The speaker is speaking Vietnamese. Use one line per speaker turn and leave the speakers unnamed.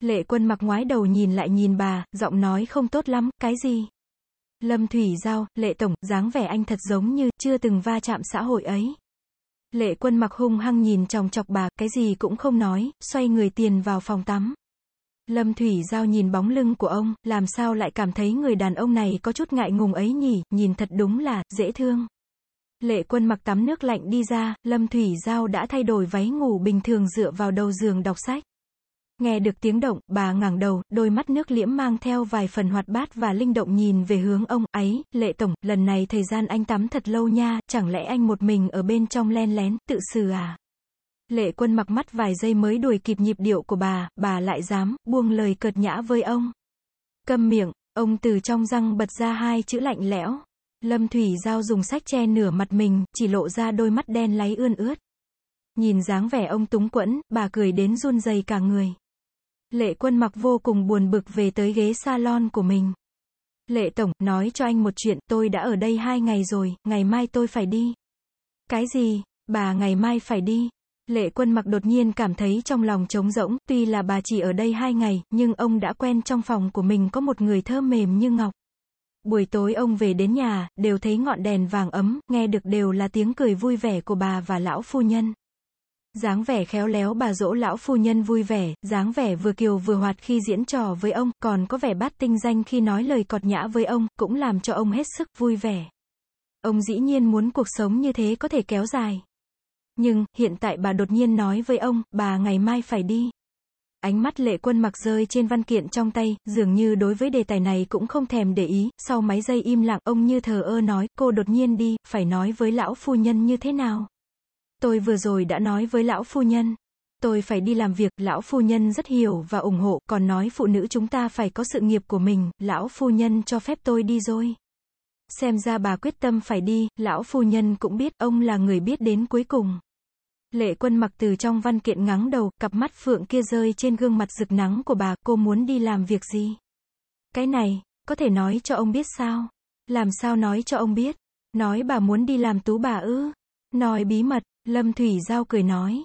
Lệ quân mặc ngoái đầu nhìn lại nhìn bà, giọng nói không tốt lắm, cái gì? Lâm Thủy Giao, Lệ Tổng, dáng vẻ anh thật giống như, chưa từng va chạm xã hội ấy. Lệ quân mặc hung hăng nhìn chòng chọc bà, cái gì cũng không nói, xoay người tiền vào phòng tắm. Lâm Thủy Giao nhìn bóng lưng của ông, làm sao lại cảm thấy người đàn ông này có chút ngại ngùng ấy nhỉ, nhìn thật đúng là, dễ thương. Lệ quân mặc tắm nước lạnh đi ra, Lâm Thủy Giao đã thay đổi váy ngủ bình thường dựa vào đầu giường đọc sách. Nghe được tiếng động, bà ngẩng đầu, đôi mắt nước liễm mang theo vài phần hoạt bát và linh động nhìn về hướng ông, ấy, lệ tổng, lần này thời gian anh tắm thật lâu nha, chẳng lẽ anh một mình ở bên trong len lén, tự xử à? Lệ quân mặc mắt vài giây mới đuổi kịp nhịp điệu của bà, bà lại dám, buông lời cợt nhã với ông. Câm miệng, ông từ trong răng bật ra hai chữ lạnh lẽo. Lâm Thủy Giao dùng sách che nửa mặt mình, chỉ lộ ra đôi mắt đen láy ươn ướt. Nhìn dáng vẻ ông túng quẫn, bà cười đến run rẩy cả người. Lệ quân mặc vô cùng buồn bực về tới ghế salon của mình. Lệ Tổng, nói cho anh một chuyện, tôi đã ở đây hai ngày rồi, ngày mai tôi phải đi. Cái gì? Bà ngày mai phải đi. Lệ quân mặc đột nhiên cảm thấy trong lòng trống rỗng, tuy là bà chỉ ở đây hai ngày, nhưng ông đã quen trong phòng của mình có một người thơm mềm như ngọc. Buổi tối ông về đến nhà, đều thấy ngọn đèn vàng ấm, nghe được đều là tiếng cười vui vẻ của bà và lão phu nhân dáng vẻ khéo léo bà dỗ lão phu nhân vui vẻ, dáng vẻ vừa kiều vừa hoạt khi diễn trò với ông, còn có vẻ bát tinh danh khi nói lời cọt nhã với ông, cũng làm cho ông hết sức vui vẻ. Ông dĩ nhiên muốn cuộc sống như thế có thể kéo dài. Nhưng, hiện tại bà đột nhiên nói với ông, bà ngày mai phải đi. Ánh mắt lệ quân mặc rơi trên văn kiện trong tay, dường như đối với đề tài này cũng không thèm để ý, sau mấy giây im lặng, ông như thờ ơ nói, cô đột nhiên đi, phải nói với lão phu nhân như thế nào. Tôi vừa rồi đã nói với lão phu nhân. Tôi phải đi làm việc, lão phu nhân rất hiểu và ủng hộ, còn nói phụ nữ chúng ta phải có sự nghiệp của mình, lão phu nhân cho phép tôi đi rồi. Xem ra bà quyết tâm phải đi, lão phu nhân cũng biết, ông là người biết đến cuối cùng. Lệ quân mặc từ trong văn kiện ngắng đầu, cặp mắt phượng kia rơi trên gương mặt rực nắng của bà, cô muốn đi làm việc gì? Cái này, có thể nói cho ông biết sao? Làm sao nói cho ông biết? Nói bà muốn đi làm tú bà ư? Nói bí mật, Lâm Thủy Giao cười nói.